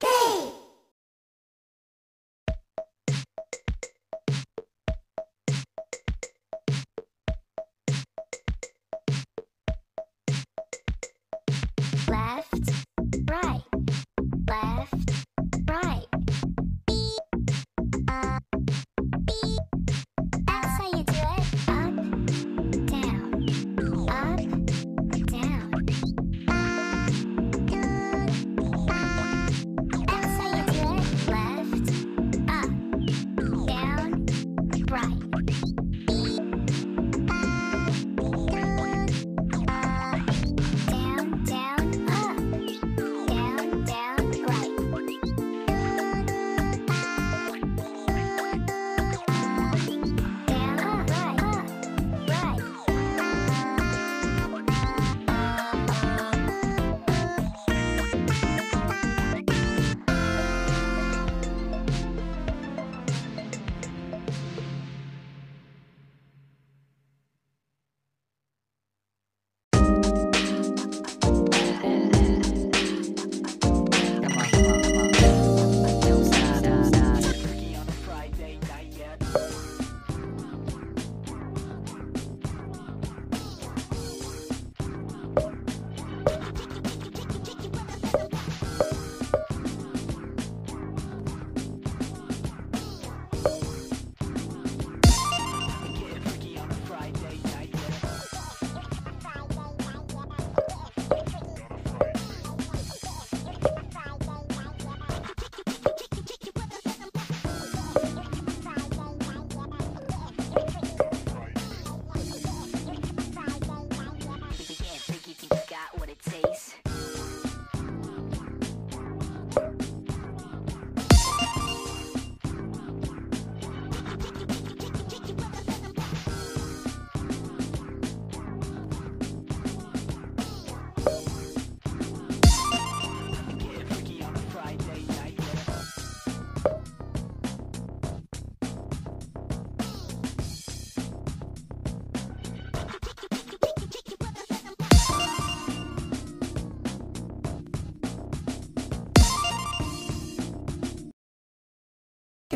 Quem?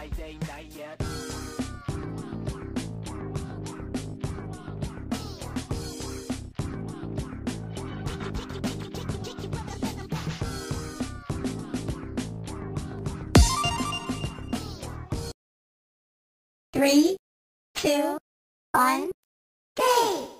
Friday night yet. Three, two, one, go!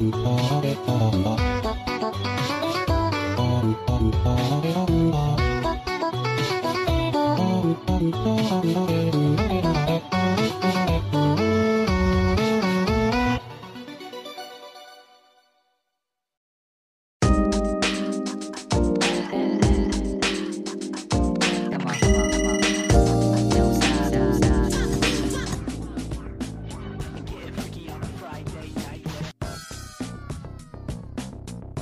Oh,